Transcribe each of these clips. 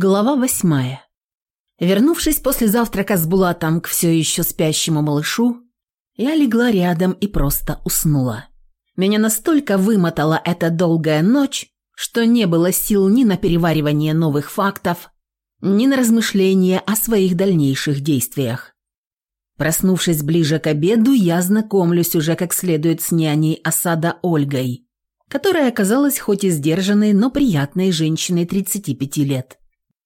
Глава восьмая. Вернувшись после завтрака с Булатом к все еще спящему малышу, я легла рядом и просто уснула. Меня настолько вымотала эта долгая ночь, что не было сил ни на переваривание новых фактов, ни на размышления о своих дальнейших действиях. Проснувшись ближе к обеду, я знакомлюсь уже как следует с няней осада Ольгой, которая оказалась хоть и сдержанной, но приятной женщиной 35 лет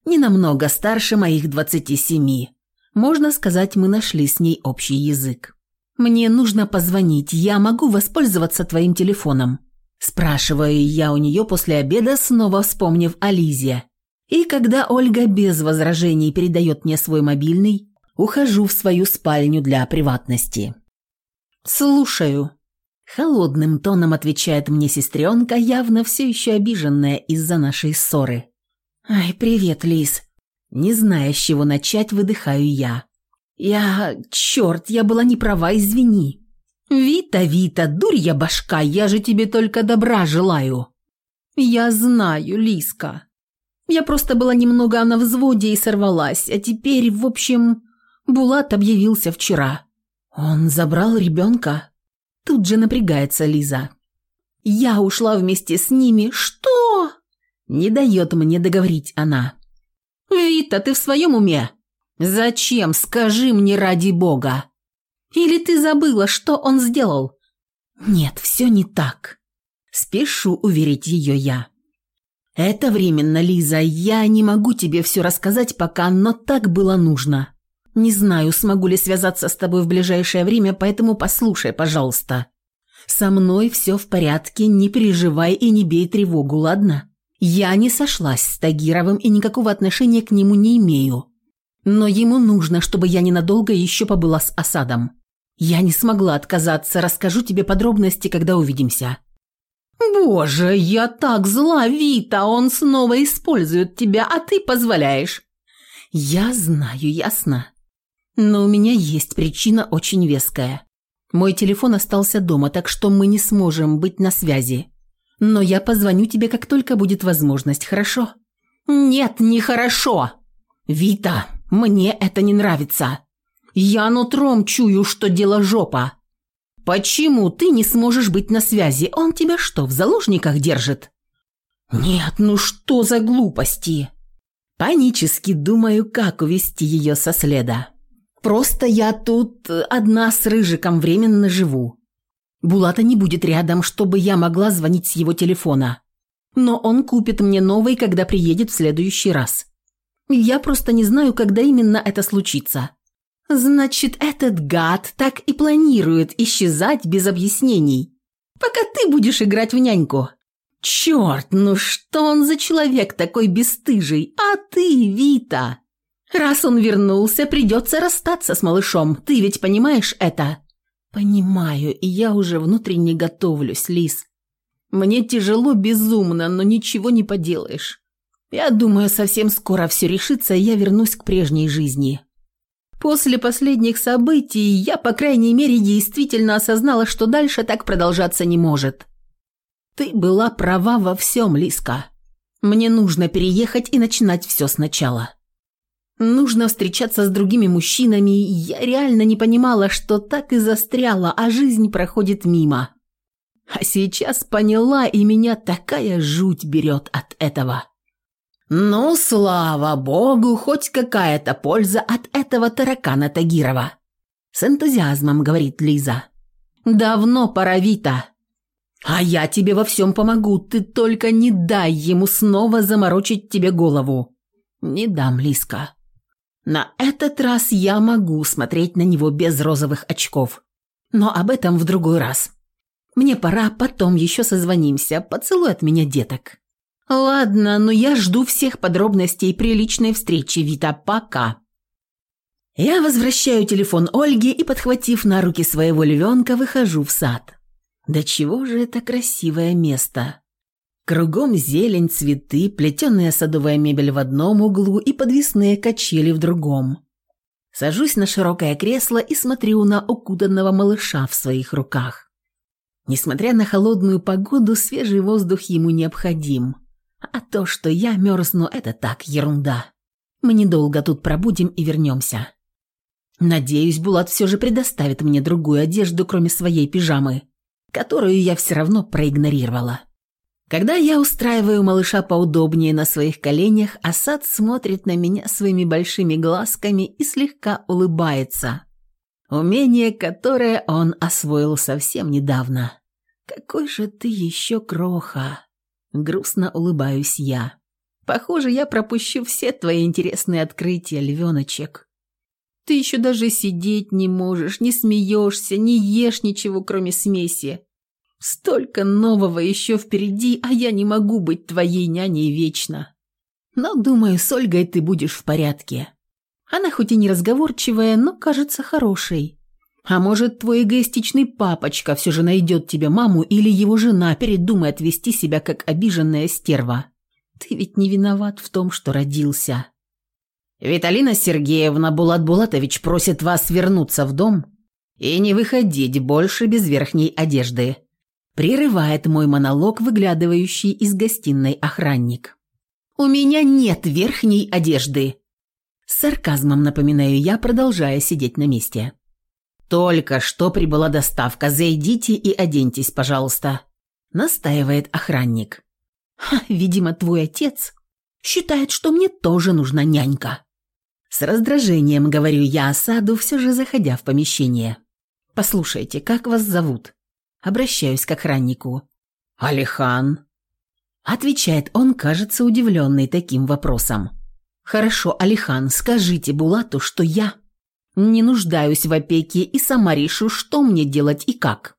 не намного старше моих двадцати семи. Можно сказать, мы нашли с ней общий язык. «Мне нужно позвонить, я могу воспользоваться твоим телефоном?» Спрашиваю я у нее после обеда, снова вспомнив о Лизе. И когда Ольга без возражений передает мне свой мобильный, ухожу в свою спальню для приватности. «Слушаю». Холодным тоном отвечает мне сестренка, явно все еще обиженная из-за нашей ссоры. «Ай, привет, Лис!» Не зная, с чего начать, выдыхаю я. «Я... Черт, я была не права, извини!» «Вита, Вита, дурья башка, я же тебе только добра желаю!» «Я знаю, Лиска. Я просто была немного на взводе и сорвалась, а теперь, в общем, Булат объявился вчера. Он забрал ребенка?» Тут же напрягается Лиза. «Я ушла вместе с ними. Что?» Не дает мне договорить она. «Вита, ты в своем уме? Зачем, скажи мне ради бога? Или ты забыла, что он сделал?» «Нет, все не так». Спешу уверить ее я. «Это временно, Лиза, я не могу тебе все рассказать пока, но так было нужно. Не знаю, смогу ли связаться с тобой в ближайшее время, поэтому послушай, пожалуйста. Со мной все в порядке, не переживай и не бей тревогу, ладно?» Я не сошлась с Тагировым и никакого отношения к нему не имею. Но ему нужно, чтобы я ненадолго еще побыла с осадом. Я не смогла отказаться, расскажу тебе подробности, когда увидимся. Боже, я так зла, Вита, он снова использует тебя, а ты позволяешь. Я знаю, ясно. Но у меня есть причина очень веская. Мой телефон остался дома, так что мы не сможем быть на связи. Но я позвоню тебе, как только будет возможность, хорошо?» «Нет, нехорошо!» «Вита, мне это не нравится. Я нутром чую, что дело жопа. Почему ты не сможешь быть на связи? Он тебя что, в заложниках держит?» «Нет, ну что за глупости?» Панически думаю, как увести ее со следа. «Просто я тут одна с Рыжиком временно живу. Булата не будет рядом, чтобы я могла звонить с его телефона. Но он купит мне новый, когда приедет в следующий раз. Я просто не знаю, когда именно это случится. Значит, этот гад так и планирует исчезать без объяснений. Пока ты будешь играть в няньку. Черт, ну что он за человек такой бесстыжий? А ты, Вита? Раз он вернулся, придется расстаться с малышом. Ты ведь понимаешь это? «Понимаю, и я уже внутренне готовлюсь, Лис. Мне тяжело безумно, но ничего не поделаешь. Я думаю, совсем скоро все решится, и я вернусь к прежней жизни». После последних событий я, по крайней мере, действительно осознала, что дальше так продолжаться не может. Ты была права во всем, Лиска. Мне нужно переехать и начинать все сначала. Нужно встречаться с другими мужчинами, я реально не понимала, что так и застряла, а жизнь проходит мимо. А сейчас поняла, и меня такая жуть берет от этого. Ну, слава богу, хоть какая-то польза от этого таракана Тагирова. С энтузиазмом говорит Лиза. Давно пора, Вита. А я тебе во всем помогу, ты только не дай ему снова заморочить тебе голову. Не дам, Лиска. На этот раз я могу смотреть на него без розовых очков. Но об этом в другой раз. Мне пора, потом еще созвонимся. Поцелуй от меня деток. Ладно, но я жду всех подробностей приличной встречи, Вита. Пока. Я возвращаю телефон Ольге и, подхватив на руки своего львенка, выхожу в сад. Да чего же это красивое место. Кругом зелень, цветы, плетеная садовая мебель в одном углу и подвесные качели в другом. Сажусь на широкое кресло и смотрю на укутанного малыша в своих руках. Несмотря на холодную погоду, свежий воздух ему необходим. А то, что я мерзну, это так, ерунда. Мы недолго тут пробудем и вернемся. Надеюсь, Булат все же предоставит мне другую одежду, кроме своей пижамы, которую я все равно проигнорировала. Когда я устраиваю малыша поудобнее на своих коленях, Асад смотрит на меня своими большими глазками и слегка улыбается. Умение, которое он освоил совсем недавно. «Какой же ты еще кроха!» Грустно улыбаюсь я. «Похоже, я пропущу все твои интересные открытия, львеночек. Ты еще даже сидеть не можешь, не смеешься, не ешь ничего, кроме смеси. Столько нового еще впереди, а я не могу быть твоей няней вечно. Но, думаю, с Ольгой ты будешь в порядке. Она хоть и не разговорчивая, но кажется хорошей. А может, твой эгоистичный папочка все же найдет тебе маму или его жена передумает вести себя как обиженная стерва. Ты ведь не виноват в том, что родился. Виталина Сергеевна Булат Булатович просит вас вернуться в дом и не выходить больше без верхней одежды. Прерывает мой монолог, выглядывающий из гостиной охранник. «У меня нет верхней одежды!» С сарказмом напоминаю я, продолжая сидеть на месте. «Только что прибыла доставка, зайдите и оденьтесь, пожалуйста», настаивает охранник. Ха, видимо, твой отец считает, что мне тоже нужна нянька. С раздражением говорю я осаду, все же заходя в помещение. «Послушайте, как вас зовут?» Обращаюсь к охраннику. «Алихан». Отвечает он, кажется, удивленный таким вопросом. «Хорошо, Алихан, скажите Булату, что я не нуждаюсь в опеке и сама решу, что мне делать и как.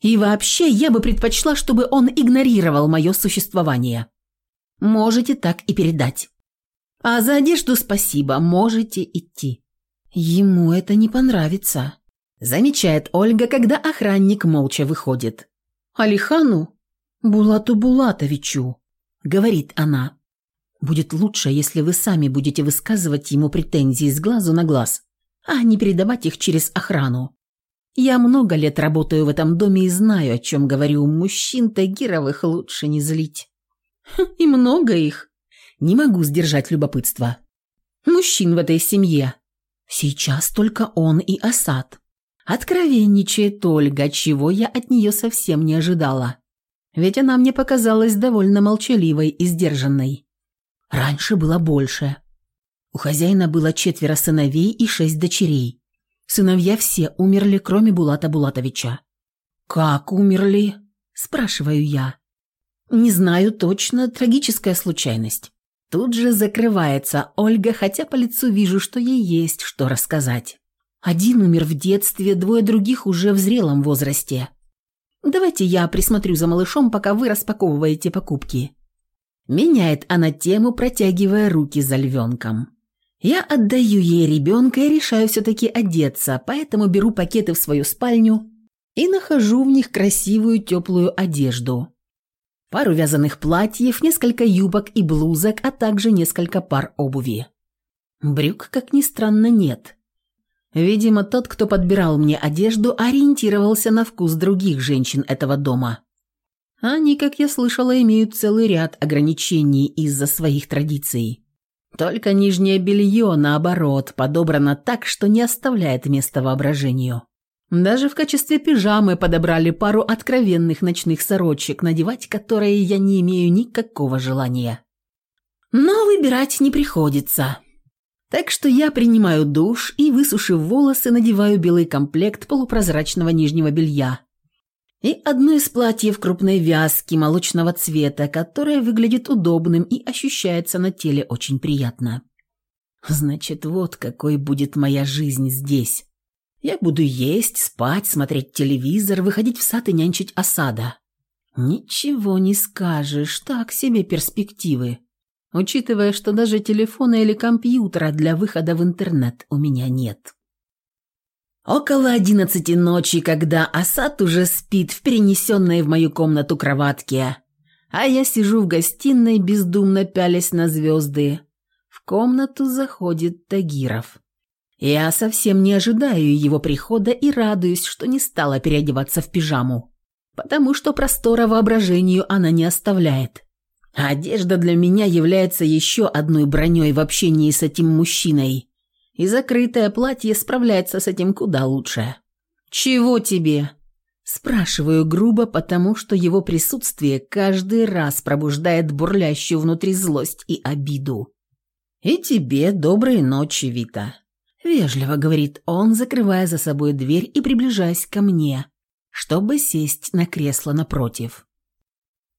И вообще, я бы предпочла, чтобы он игнорировал мое существование. Можете так и передать. А за одежду спасибо, можете идти». Ему это не понравится. Замечает Ольга, когда охранник молча выходит. «Алихану? Булату Булатовичу», — говорит она. «Будет лучше, если вы сами будете высказывать ему претензии с глазу на глаз, а не передавать их через охрану. Я много лет работаю в этом доме и знаю, о чем говорю. Мужчин Тагировых лучше не злить. Хм, и много их. Не могу сдержать любопытство. Мужчин в этой семье. Сейчас только он и Асад. Откровенничает Ольга, чего я от нее совсем не ожидала. Ведь она мне показалась довольно молчаливой и сдержанной. Раньше было больше. У хозяина было четверо сыновей и шесть дочерей. Сыновья все умерли, кроме Булата Булатовича. «Как умерли?» – спрашиваю я. «Не знаю точно, трагическая случайность». Тут же закрывается Ольга, хотя по лицу вижу, что ей есть что рассказать. Один умер в детстве, двое других уже в зрелом возрасте. Давайте я присмотрю за малышом, пока вы распаковываете покупки. Меняет она тему, протягивая руки за львенком. Я отдаю ей ребенка и решаю все-таки одеться, поэтому беру пакеты в свою спальню и нахожу в них красивую теплую одежду. Пару вязаных платьев, несколько юбок и блузок, а также несколько пар обуви. Брюк, как ни странно, нет. Видимо, тот, кто подбирал мне одежду, ориентировался на вкус других женщин этого дома. Они, как я слышала, имеют целый ряд ограничений из-за своих традиций. Только нижнее белье, наоборот, подобрано так, что не оставляет места воображению. Даже в качестве пижамы подобрали пару откровенных ночных сорочек, надевать которые я не имею никакого желания. Но выбирать не приходится. Так что я принимаю душ и, высушив волосы, надеваю белый комплект полупрозрачного нижнего белья и одно из платьев крупной вязки молочного цвета, которое выглядит удобным и ощущается на теле очень приятно. Значит, вот какой будет моя жизнь здесь. Я буду есть, спать, смотреть телевизор, выходить в сад и нянчить осада. Ничего не скажешь, так себе перспективы учитывая, что даже телефона или компьютера для выхода в интернет у меня нет. Около одиннадцати ночи, когда Асад уже спит в перенесенной в мою комнату кроватке, а я сижу в гостиной, бездумно пялясь на звезды, в комнату заходит Тагиров. Я совсем не ожидаю его прихода и радуюсь, что не стала переодеваться в пижаму, потому что простора воображению она не оставляет. Одежда для меня является еще одной броней в общении с этим мужчиной, и закрытое платье справляется с этим куда лучше. «Чего тебе?» Спрашиваю грубо, потому что его присутствие каждый раз пробуждает бурлящую внутри злость и обиду. «И тебе доброй ночи, Вита», – вежливо говорит он, закрывая за собой дверь и приближаясь ко мне, чтобы сесть на кресло напротив.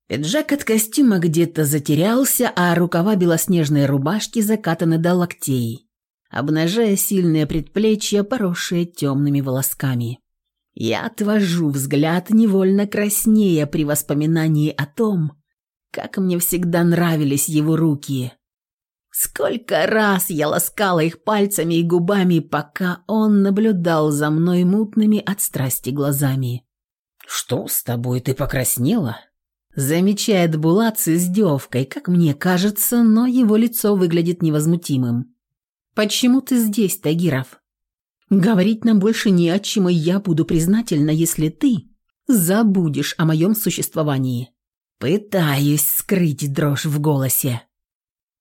Пиджак от костюма где-то затерялся, а рукава белоснежной рубашки закатаны до локтей, обнажая сильные предплечья, поросшие темными волосками. Я отвожу взгляд, невольно краснея при воспоминании о том, как мне всегда нравились его руки. Сколько раз я ласкала их пальцами и губами, пока он наблюдал за мной мутными от страсти глазами. «Что с тобой, ты покраснела?» Замечает Булат с издевкой, как мне кажется, но его лицо выглядит невозмутимым. «Почему ты здесь, Тагиров?» Говорить нам больше не о чем, и я буду признательна, если ты забудешь о моем существовании. Пытаюсь скрыть дрожь в голосе.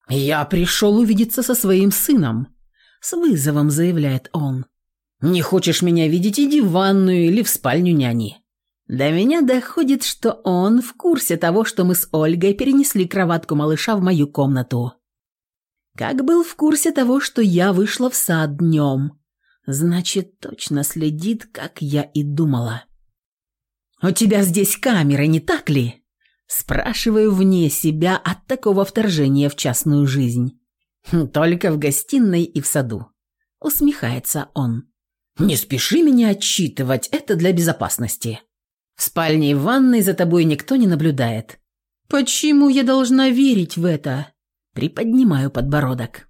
«Я пришел увидеться со своим сыном», — с вызовом заявляет он. «Не хочешь меня видеть, иди в ванную или в спальню няни». До меня доходит, что он в курсе того, что мы с Ольгой перенесли кроватку малыша в мою комнату. Как был в курсе того, что я вышла в сад днем, Значит, точно следит, как я и думала. «У тебя здесь камеры, не так ли?» Спрашиваю вне себя от такого вторжения в частную жизнь. «Только в гостиной и в саду», — усмехается он. «Не спеши меня отчитывать, это для безопасности. В спальне и в ванной за тобой никто не наблюдает». «Почему я должна верить в это?» Приподнимаю подбородок.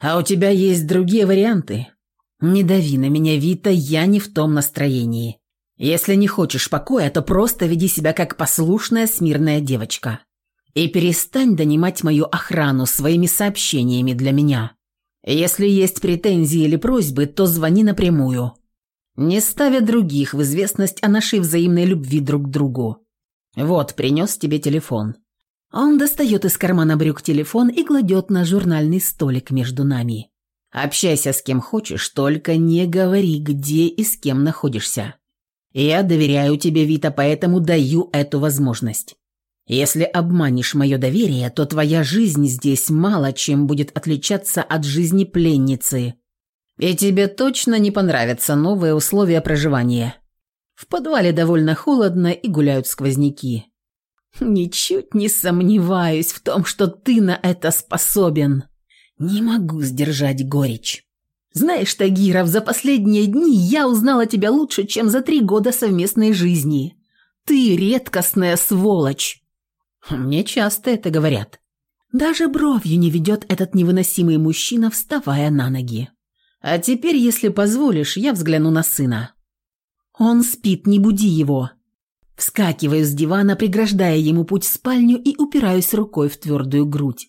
«А у тебя есть другие варианты?» «Не дави на меня, Вита, я не в том настроении. Если не хочешь покоя, то просто веди себя как послушная смирная девочка. И перестань донимать мою охрану своими сообщениями для меня. Если есть претензии или просьбы, то звони напрямую. Не ставя других в известность о нашей взаимной любви друг к другу. Вот, принес тебе телефон». Он достает из кармана брюк телефон и кладет на журнальный столик между нами. Общайся с кем хочешь, только не говори, где и с кем находишься. Я доверяю тебе, Вита, поэтому даю эту возможность. Если обманешь мое доверие, то твоя жизнь здесь мало чем будет отличаться от жизни пленницы. И тебе точно не понравятся новые условия проживания. В подвале довольно холодно и гуляют сквозняки. Ничуть не сомневаюсь в том, что ты на это способен. Не могу сдержать горечь. Знаешь, Тагиров, за последние дни я узнала тебя лучше, чем за три года совместной жизни. Ты редкостная сволочь. Мне часто это говорят. Даже бровью не ведет этот невыносимый мужчина, вставая на ноги. А теперь, если позволишь, я взгляну на сына. Он спит, не буди его. Вскакиваю с дивана, преграждая ему путь в спальню и упираюсь рукой в твердую грудь.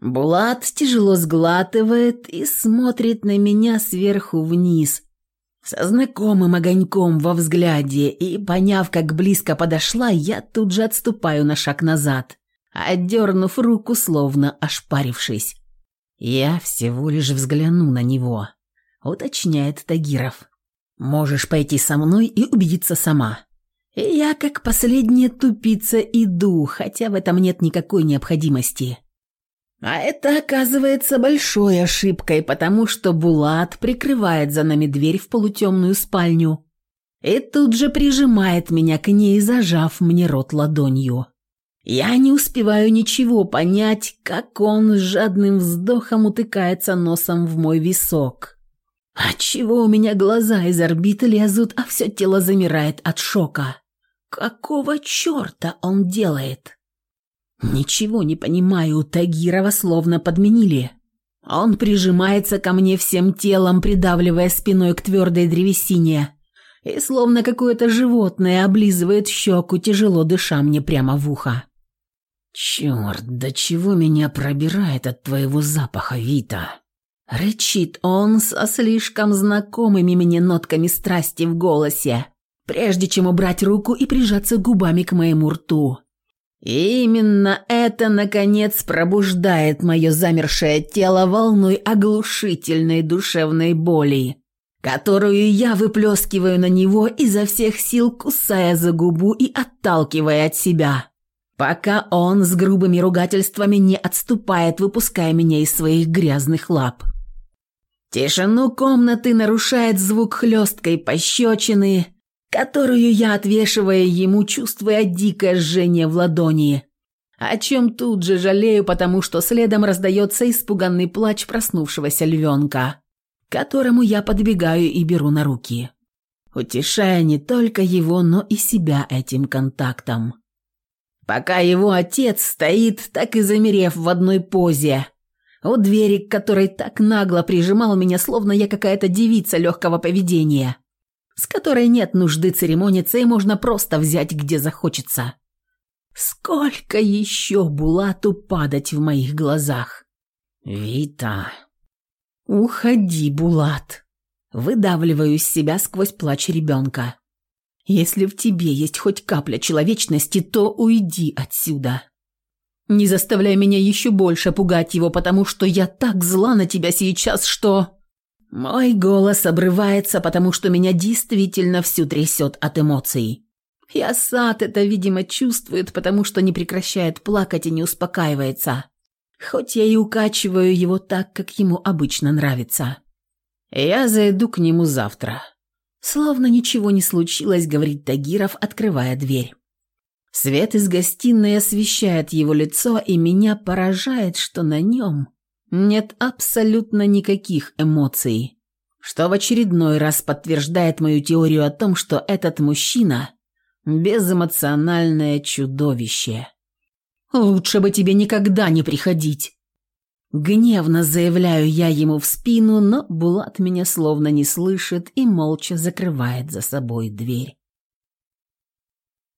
Булат тяжело сглатывает и смотрит на меня сверху вниз, со знакомым огоньком во взгляде, и, поняв, как близко подошла, я тут же отступаю на шаг назад, отдернув руку, словно ошпарившись. «Я всего лишь взгляну на него», — уточняет Тагиров. «Можешь пойти со мной и убедиться сама». И я, как последняя тупица, иду, хотя в этом нет никакой необходимости. А это оказывается большой ошибкой, потому что Булат прикрывает за нами дверь в полутемную спальню и тут же прижимает меня к ней, зажав мне рот ладонью. Я не успеваю ничего понять, как он с жадным вздохом утыкается носом в мой висок. Отчего у меня глаза из орбиты лезут, а все тело замирает от шока. Какого черта он делает? Ничего не понимаю, Тагирова словно подменили. Он прижимается ко мне всем телом, придавливая спиной к твердой древесине, и словно какое-то животное облизывает щеку, тяжело дыша мне прямо в ухо. «Черт, до чего меня пробирает от твоего запаха, Вита!» Рычит он со слишком знакомыми мне нотками страсти в голосе, прежде чем убрать руку и прижаться губами к моему рту И именно это, наконец, пробуждает мое замершее тело волной оглушительной душевной боли, которую я выплескиваю на него изо всех сил, кусая за губу и отталкивая от себя, пока он с грубыми ругательствами не отступает, выпуская меня из своих грязных лап. Тишину комнаты нарушает звук хлесткой пощечины, которую я отвешиваю ему, чувствуя дикое жжение в ладони, о чем тут же жалею, потому что следом раздается испуганный плач проснувшегося львенка, которому я подбегаю и беру на руки, утешая не только его, но и себя этим контактом. Пока его отец стоит, так и замерев в одной позе, у двери, к которой так нагло прижимал меня, словно я какая-то девица легкого поведения, с которой нет нужды церемониться и можно просто взять, где захочется. Сколько еще Булату падать в моих глазах? Вита. Уходи, Булат. Выдавливаю из себя сквозь плач ребенка. Если в тебе есть хоть капля человечности, то уйди отсюда. Не заставляй меня еще больше пугать его, потому что я так зла на тебя сейчас, что...» Мой голос обрывается, потому что меня действительно всю трясет от эмоций. И Асад это, видимо, чувствует, потому что не прекращает плакать и не успокаивается. Хоть я и укачиваю его так, как ему обычно нравится. Я зайду к нему завтра. Словно ничего не случилось, говорит Тагиров, открывая дверь. Свет из гостиной освещает его лицо, и меня поражает, что на нем нет абсолютно никаких эмоций, что в очередной раз подтверждает мою теорию о том, что этот мужчина – безэмоциональное чудовище. «Лучше бы тебе никогда не приходить!» Гневно заявляю я ему в спину, но Булат меня словно не слышит и молча закрывает за собой дверь.